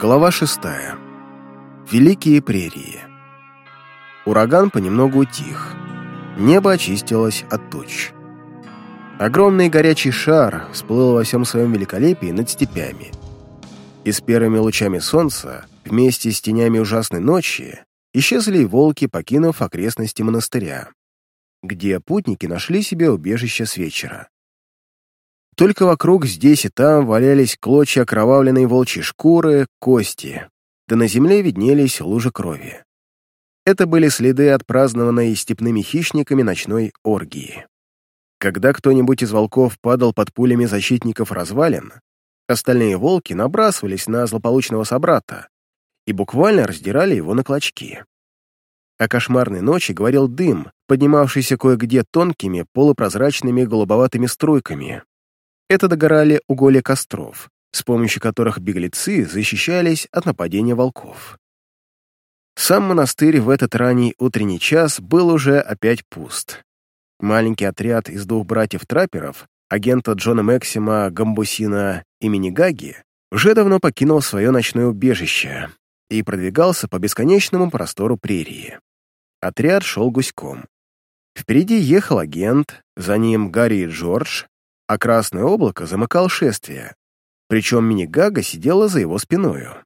Глава шестая. Великие прерии. Ураган понемногу утих. Небо очистилось от туч. Огромный горячий шар всплыл во всем своем великолепии над степями. И с первыми лучами солнца, вместе с тенями ужасной ночи, исчезли волки, покинув окрестности монастыря, где путники нашли себе убежище с вечера. Только вокруг здесь и там валялись клочья окровавленной волчьей шкуры, кости, да на земле виднелись лужи крови. Это были следы отпразднованной степными хищниками ночной оргии. Когда кто-нибудь из волков падал под пулями защитников развалин, остальные волки набрасывались на злополучного собрата и буквально раздирали его на клочки. О кошмарной ночи говорил дым, поднимавшийся кое-где тонкими полупрозрачными голубоватыми струйками, это догорали уголья костров, с помощью которых беглецы защищались от нападения волков. Сам монастырь в этот ранний утренний час был уже опять пуст. Маленький отряд из двух братьев-трапперов, агента Джона Максима Гамбусина имени Гаги, уже давно покинул свое ночное убежище и продвигался по бесконечному простору прерии. Отряд шел гуськом. Впереди ехал агент, за ним Гарри и Джордж, а красное облако замыкал шествие, причем мини-гага сидела за его спиною.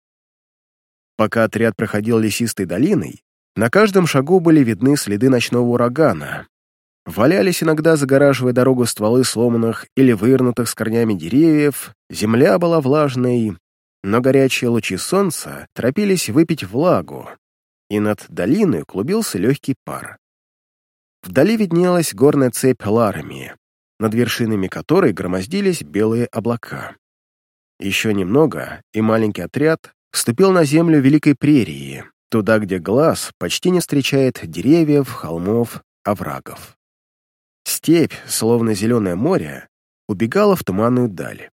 Пока отряд проходил лесистой долиной, на каждом шагу были видны следы ночного урагана. Валялись иногда, загораживая дорогу стволы сломанных или вывернутых с корнями деревьев, земля была влажной, но горячие лучи солнца торопились выпить влагу, и над долиной клубился легкий пар. Вдали виднелась горная цепь Ларами, над вершинами которой громоздились белые облака. Еще немного, и маленький отряд вступил на землю Великой Прерии, туда, где глаз почти не встречает деревьев, холмов, оврагов. Степь, словно зеленое море, убегала в туманную даль.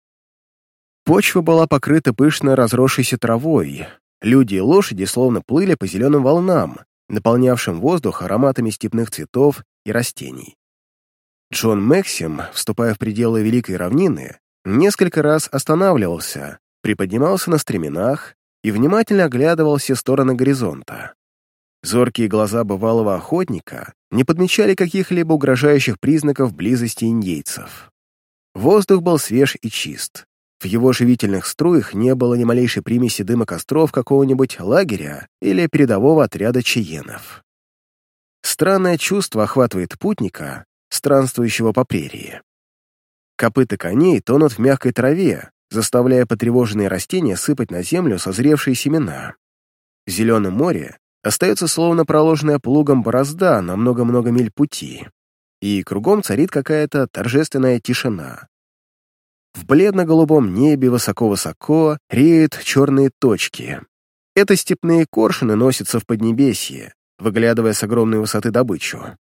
Почва была покрыта пышно разросшейся травой, люди и лошади словно плыли по зеленым волнам, наполнявшим воздух ароматами степных цветов и растений. Джон Максим, вступая в пределы Великой Равнины, несколько раз останавливался, приподнимался на стременах и внимательно оглядывал все стороны горизонта. Зоркие глаза бывалого охотника не подмечали каких-либо угрожающих признаков близости индейцев. Воздух был свеж и чист. В его живительных струях не было ни малейшей примеси дыма костров какого-нибудь лагеря или передового отряда чиенов. Странное чувство охватывает путника, странствующего по прерии. Копыта коней тонут в мягкой траве, заставляя потревоженные растения сыпать на землю созревшие семена. В зеленом море остается словно проложенная плугом борозда на много-много миль пути, и кругом царит какая-то торжественная тишина. В бледно-голубом небе высоко-высоко реют черные точки. Это степные коршуны носятся в Поднебесье, выглядывая с огромной высоты добычу.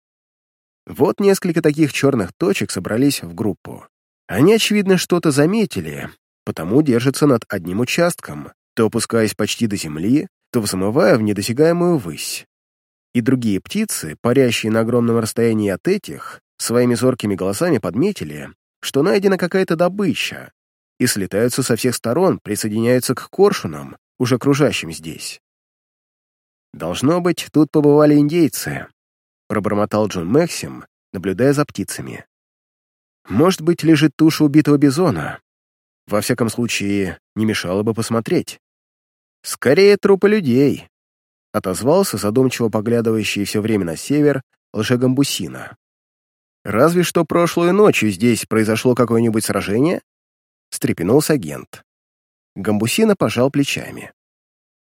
Вот несколько таких черных точек собрались в группу. Они, очевидно, что-то заметили, потому держатся над одним участком, то опускаясь почти до земли, то взмывая в недосягаемую высь. И другие птицы, парящие на огромном расстоянии от этих, своими зоркими голосами подметили, что найдена какая-то добыча, и слетаются со всех сторон, присоединяются к коршунам, уже кружащим здесь. Должно быть, тут побывали индейцы, пробормотал Джон Максим, наблюдая за птицами. «Может быть, лежит туша убитого бизона. Во всяком случае, не мешало бы посмотреть. Скорее, трупы людей», — отозвался задумчиво поглядывающий все время на север лжегамбусина. «Разве что прошлой ночью здесь произошло какое-нибудь сражение?» — встрепенулся агент. Гамбусина пожал плечами.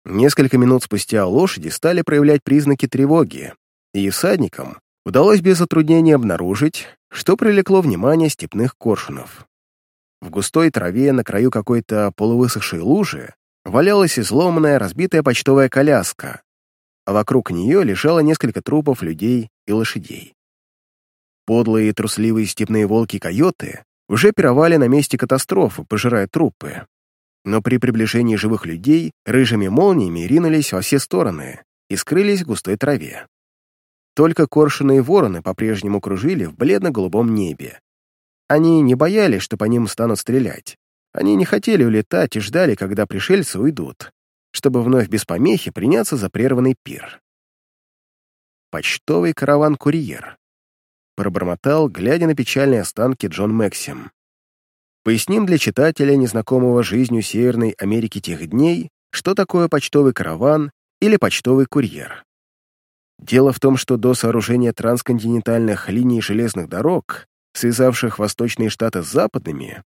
Несколько минут спустя лошади стали проявлять признаки тревоги, и всадникам удалось без затруднения обнаружить, что привлекло внимание степных коршунов. В густой траве на краю какой-то полувысохшей лужи валялась изломанная разбитая почтовая коляска, а вокруг нее лежало несколько трупов людей и лошадей. Подлые и трусливые степные волки-койоты уже пировали на месте катастрофы, пожирая трупы. Но при приближении живых людей рыжими молниями ринулись во все стороны и скрылись в густой траве. Только коршуны и вороны по-прежнему кружили в бледно-голубом небе. Они не боялись, что по ним станут стрелять, Они не хотели улетать и ждали, когда пришельцы уйдут, чтобы вновь без помехи приняться за прерванный пир. «Почтовый караван-курьер», — пробормотал, глядя на печальные останки Джон Максим. Поясним для читателя, незнакомого жизнью Северной Америки тех дней, что такое почтовый караван или почтовый курьер. Дело в том, что до сооружения трансконтинентальных линий железных дорог, связавших восточные штаты с западными,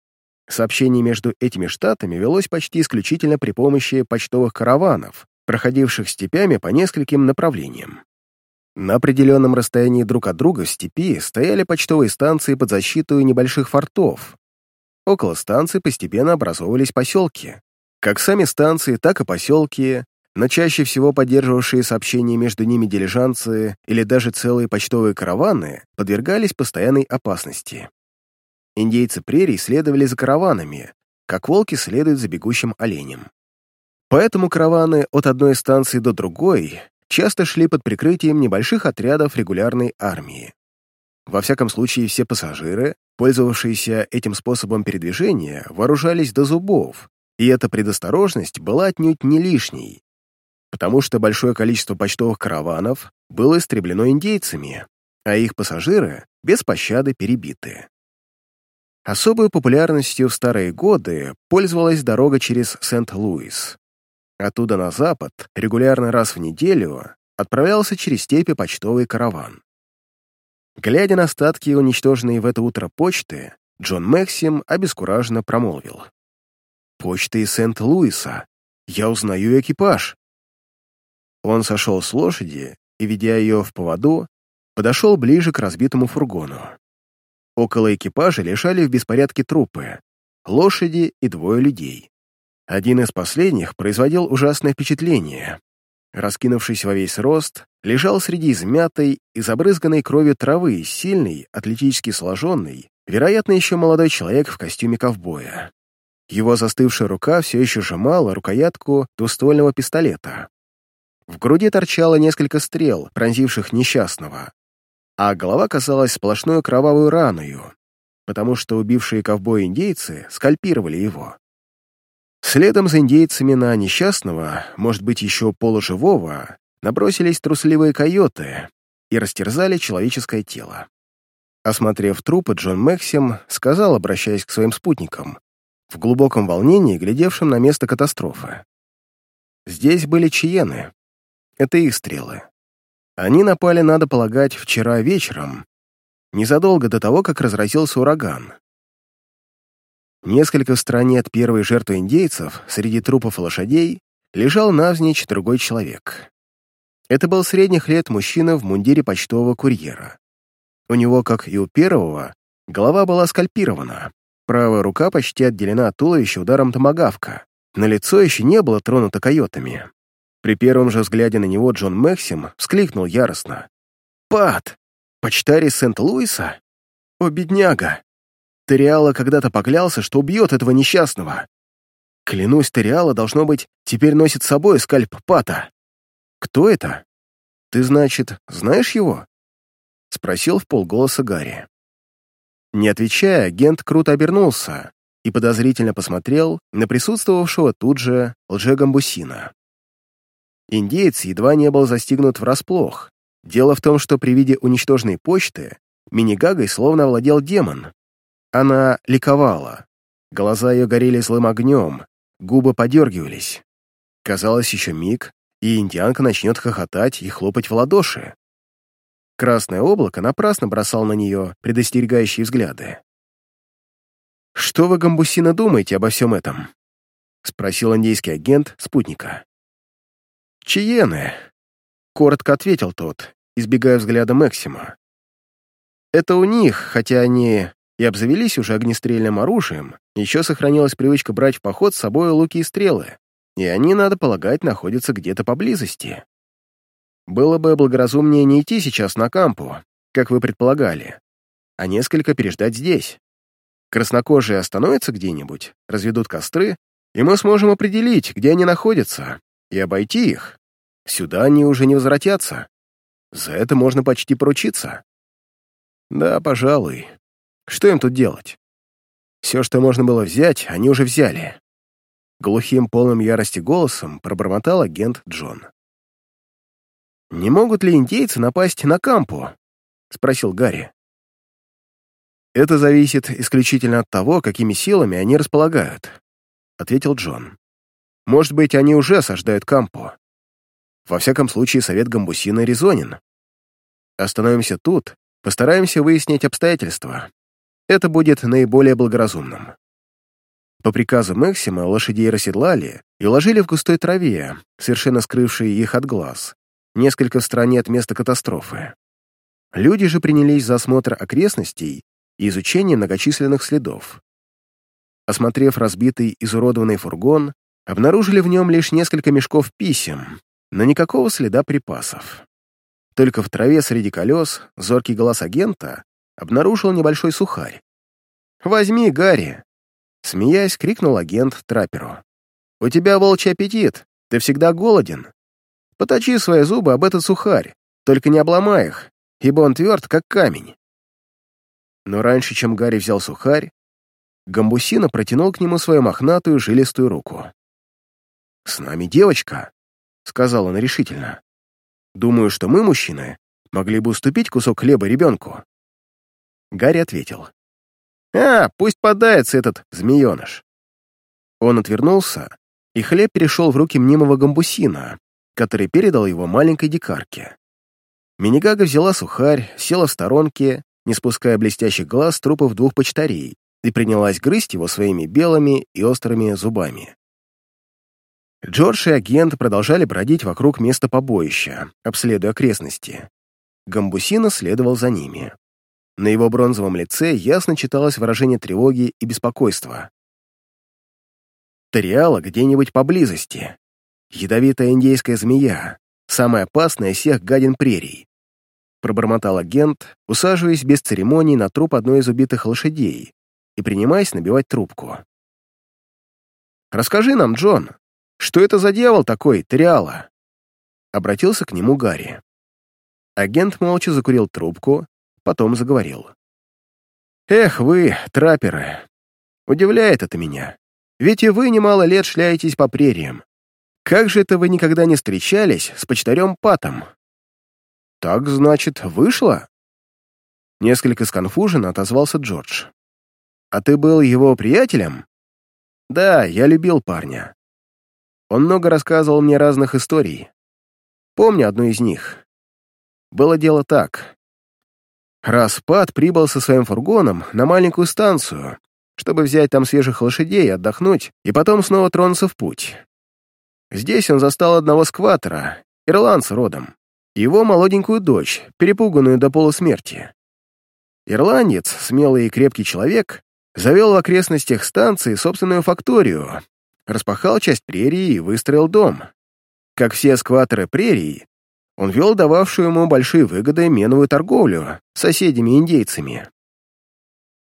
сообщение между этими штатами велось почти исключительно при помощи почтовых караванов, проходивших степями по нескольким направлениям. На определенном расстоянии друг от друга в степи стояли почтовые станции под защитой небольших фортов. Около станций постепенно образовывались поселки. Как сами станции, так и поселки но чаще всего поддерживавшие сообщения между ними дилижанцы или даже целые почтовые караваны подвергались постоянной опасности. Индейцы прерий следовали за караванами, как волки следуют за бегущим оленем. Поэтому караваны от одной станции до другой часто шли под прикрытием небольших отрядов регулярной армии. Во всяком случае, все пассажиры, пользовавшиеся этим способом передвижения, вооружались до зубов, и эта предосторожность была отнюдь не лишней, потому что большое количество почтовых караванов было истреблено индейцами, а их пассажиры без пощады перебиты. Особой популярностью в старые годы пользовалась дорога через Сент-Луис. Оттуда на запад регулярно раз в неделю отправлялся через степи почтовый караван. Глядя на остатки уничтоженной в это утро почты, Джон Максим обескураженно промолвил. «Почта из Сент-Луиса. Я узнаю экипаж. Он сошел с лошади и, ведя ее в поводу, подошел ближе к разбитому фургону. Около экипажа лежали в беспорядке трупы, лошади и двое людей. Один из последних производил ужасное впечатление. Раскинувшись во весь рост, лежал среди измятой и забрызганной кровью травы сильный, атлетически сложенный, вероятно, еще молодой человек в костюме ковбоя. Его застывшая рука все еще сжимала рукоятку двуствольного пистолета. В груди торчало несколько стрел, пронзивших несчастного, а голова казалась сплошной кровавой раною, потому что убившие ковбои-индейцы скальпировали его. Следом за индейцами на несчастного, может быть, еще полуживого, набросились трусливые койоты и растерзали человеческое тело. Осмотрев трупы, Джон Максим сказал, обращаясь к своим спутникам, в глубоком волнении, глядевшим на место катастрофы. Здесь были чиены, это их стрелы. Они напали, надо полагать, вчера вечером, незадолго до того, как разразился ураган. Несколько в стороне от первой жертвы индейцев, среди трупов лошадей, лежал навзничь другой человек. Это был средних лет мужчина в мундире почтового курьера. У него, как и у первого, голова была скальпирована, правая рука почти отделена от туловища ударом томагавка, но лицо еще не было тронуто койотами. При первом же взгляде на него Джон Максим вскликнул яростно. «Пат! Почтарь из Сент-Луиса? О, бедняга! Териала когда-то поклялся, что убьет этого несчастного. Клянусь, Териала, должно быть, теперь носит с собой скальп Пата. Кто это? Ты, значит, знаешь его?» Спросил в полголоса Гарри. Не отвечая, агент круто обернулся и подозрительно посмотрел на присутствовавшего тут же лже-гамбусина. Индеец едва не был застигнут врасплох. Дело в том, что при виде уничтоженной почты Минигагой словно овладел демон. Она ликовала. Глаза ее горели злым огнем, губы подергивались. Казалось, еще миг, и индианка начнет хохотать и хлопать в ладоши. Красное облако напрасно бросал на нее предостерегающие взгляды. «Что вы, Гамбусина, думаете обо всем этом?» — спросил индейский агент спутника. «Чиены», — коротко ответил тот, избегая взгляда Максима. «Это у них, хотя они и обзавелись уже огнестрельным оружием, еще сохранилась привычка брать в поход с собой луки и стрелы, и они, надо полагать, находятся где-то поблизости. Было бы благоразумнее не идти сейчас на кампу, как вы предполагали, а несколько переждать здесь. Краснокожие остановятся где-нибудь, разведут костры, и мы сможем определить, где они находятся, и обойти их. Сюда они уже не возвратятся. За это можно почти поручиться. Да, пожалуй. Что им тут делать? Все, что можно было взять, они уже взяли. Глухим, полным ярости голосом пробормотал агент Джон. «Не могут ли индейцы напасть на Кампу?» — спросил Гарри. «Это зависит исключительно от того, какими силами они располагают», — ответил Джон. «Может быть, они уже осаждают Кампу. Во всяком случае, совет Гамбусина резонен. Остановимся тут, постараемся выяснить обстоятельства. Это будет наиболее благоразумным». По приказу Максима лошадей расседлали и уложили в густой траве, совершенно скрывшей их от глаз, несколько в стороне от места катастрофы. Люди же принялись за осмотр окрестностей и изучение многочисленных следов. Осмотрев разбитый, изуродованный фургон, обнаружили в нем лишь несколько мешков писем, но никакого следа припасов. Только в траве среди колес зоркий глаз агента обнаружил небольшой сухарь. «Возьми, Гарри!» Смеясь, крикнул агент трапперу. «У тебя волчий аппетит, ты всегда голоден. Поточи свои зубы об этот сухарь, только не обломай их, ибо он тверд, как камень. Но раньше, чем Гарри взял сухарь, Гамбусина протянул к нему свою мохнатую жилистую руку. «С нами девочка», — сказал он решительно. «Думаю, что мы, мужчины, могли бы уступить кусок хлеба ребенку». Гарри ответил. «А, пусть подается этот змееныш». Он отвернулся, и хлеб перешел в руки мнимого гамбусина, который передал его маленькой дикарке. Минигага взяла сухарь, села в сторонке, не спуская блестящих глаз трупов двух почтарей, и принялась грызть его своими белыми и острыми зубами. Джордж и агент продолжали бродить вокруг места побоища, обследуя окрестности. Гамбусина следовал за ними. На его бронзовом лице ясно читалось выражение тревоги и беспокойства. Ториала где-нибудь поблизости. Ядовитая индейская змея, самая опасная из всех гадин прерий. Пробормотал агент, усаживаясь без церемоний на труп одной из убитых лошадей и принимаясь набивать трубку. «Расскажи нам, Джон, что это за дьявол такой, Ториала?» Обратился к нему Гарри. Агент молча закурил трубку, потом заговорил. «Эх вы, трапперы, удивляет это меня. Ведь и вы немало лет шляетесь по прериям. Как же это вы никогда не встречались с почтарем Патом? Так, значит, вышло? Несколько сконфуженно отозвался Джордж. А ты был его приятелем? Да, я любил парня. Он много рассказывал мне разных историй. Помню одну из них. Было дело так. Раз Пат прибыл со своим фургоном на маленькую станцию, чтобы взять там свежих лошадей, отдохнуть и потом снова тронуться в путь. Здесь он застал одного скватера, ирландца родом, его молоденькую дочь, перепуганную до полусмерти. Ирландец, смелый и крепкий человек, завел в окрестностях станции собственную факторию, распахал часть прерии и выстроил дом. Как все скватеры прерии, он вел дававшую ему большие выгоды меновую торговлю с соседями-индейцами.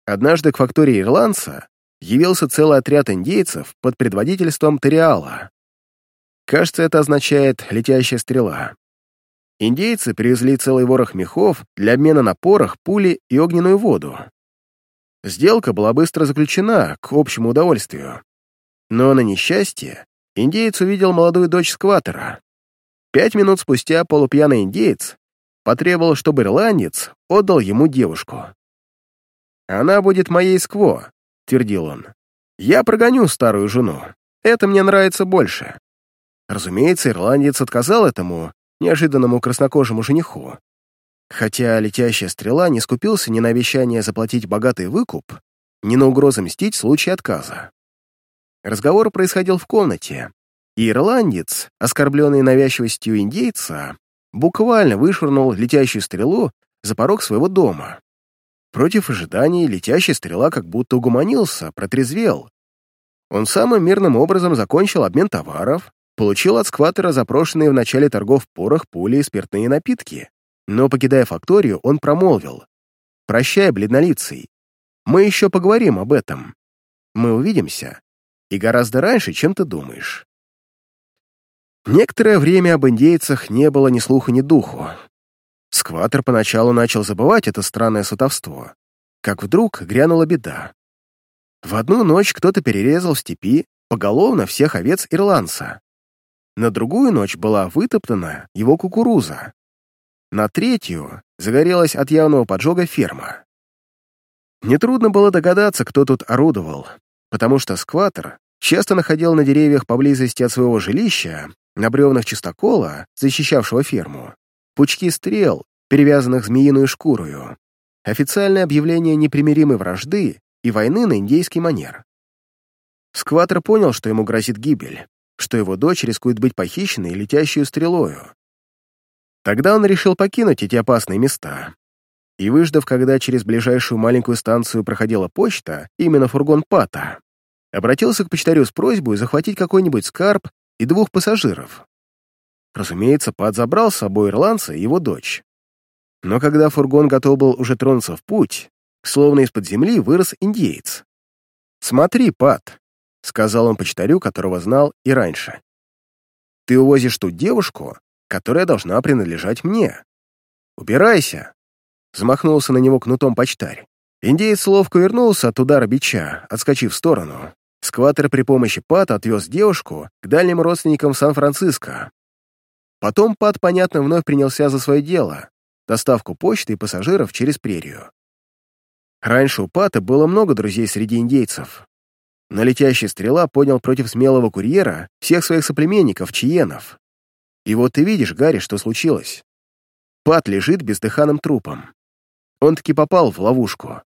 Однажды к фактории ирландца явился целый отряд индейцев под предводительством Ториала. Кажется, это означает «летящая стрела». Индейцы привезли целый ворох мехов для обмена на порох, пули и огненную воду. Сделка была быстро заключена, к общему удовольствию. Но на несчастье индеец увидел молодую дочь скватера. Пять минут спустя полупьяный индеец потребовал, чтобы ирландец отдал ему девушку. «Она будет моей скво», — твердил он. «Я прогоню старую жену. Это мне нравится больше». Разумеется, ирландец отказал этому неожиданному краснокожему жениху. Хотя летящая стрела не скупился ни на обещание заплатить богатый выкуп, ни на угрозы мстить в случае отказа. Разговор происходил в комнате, и ирландец, оскорбленный навязчивостью индейца, буквально вышвырнул летящую стрелу за порог своего дома. Против ожиданий летящая стрела как будто угомонился, протрезвел. Он самым мирным образом закончил обмен товаров, Получил от скватера запрошенные в начале торгов порох, пули и спиртные напитки. Но, покидая факторию, он промолвил. «Прощай, бледнолицый. Мы еще поговорим об этом. Мы увидимся. И гораздо раньше, чем ты думаешь». Некоторое время об индейцах не было ни слуха, ни духу. Скватер поначалу начал забывать это странное сутовство. Как вдруг грянула беда. В одну ночь кто-то перерезал в степи поголовно всех овец ирландца. На другую ночь была вытоптана его кукуруза. На третью загорелась от явного поджога ферма. Нетрудно было догадаться, кто тут орудовал, потому что скватер часто находил на деревьях поблизости от своего жилища, на бревнах чистокола, защищавшего ферму, пучки стрел, перевязанных змеиную шкурою, официальное объявление непримиримой вражды и войны на индейский манер. Скватер понял, что ему грозит гибель, что его дочь рискует быть похищенной летящую стрелою. Тогда он решил покинуть эти опасные места. И выждав, когда через ближайшую маленькую станцию проходила почта, именно фургон Пата, обратился к почтарю с просьбой захватить какой-нибудь скарб и двух пассажиров. Разумеется, Пат забрал с собой ирландца и его дочь. Но когда фургон готов был уже тронуться в путь, словно из-под земли вырос индеец. «Смотри, Пат», — сказал он почтарю, которого знал и раньше. «Ты увозишь ту девушку, которая должна принадлежать мне. Убирайся!» Замахнулся на него кнутом почтарь. Индеец ловко вернулся от удара бича, отскочив в сторону. Скватер при помощи Пата отвез девушку к дальним родственникам Сан-Франциско. Потом Пат, понятно, вновь принялся за свое дело — доставку почты и пассажиров через прерию. Раньше у Пата было много друзей среди индейцев. Но летящая стрела поднял против смелого курьера всех своих соплеменников, чиенов. И вот ты видишь, Гарри, что случилось. Пат лежит бездыханным трупом. Он таки попал в ловушку.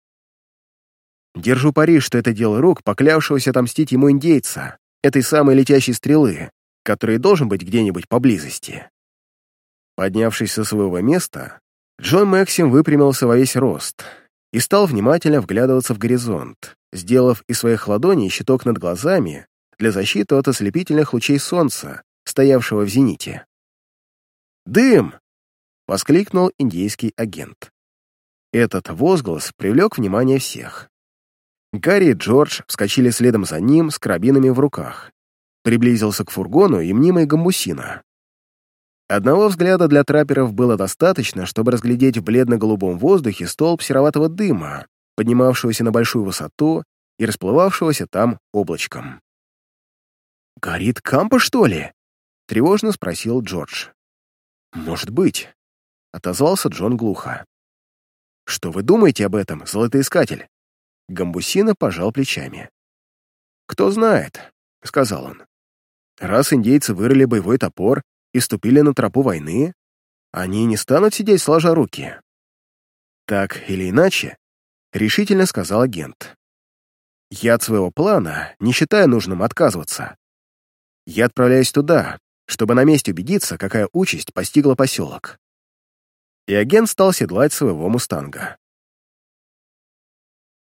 Держу пари, что это дело рук, поклявшегося отомстить ему индейца, этой самой летящей стрелы, который должен быть где-нибудь поблизости. Поднявшись со своего места, Джон Максим выпрямился во весь рост — и стал внимательно вглядываться в горизонт, сделав из своих ладоней щиток над глазами для защиты от ослепительных лучей солнца, стоявшего в зените. «Дым!» — воскликнул индейский агент. Этот возглас привлек внимание всех. Гарри и Джордж вскочили следом за ним с карабинами в руках. Приблизился к фургону и мнимый гамбусина. Одного взгляда для трапперов было достаточно, чтобы разглядеть в бледно-голубом воздухе столб сероватого дыма, поднимавшегося на большую высоту и расплывавшегося там облачком. «Горит кампа, что ли?» — тревожно спросил Джордж. «Может быть», — отозвался Джон глухо. «Что вы думаете об этом, золотоискатель?» Гамбусина пожал плечами. «Кто знает», — сказал он. «Раз индейцы вырыли боевой топор и ступили на тропу войны, они не станут сидеть сложа руки. Так или иначе, решительно сказал агент. Я от своего плана не считаю нужным отказываться. Я отправляюсь туда, чтобы на месте убедиться, какая участь постигла поселок. И агент стал седлать своего мустанга.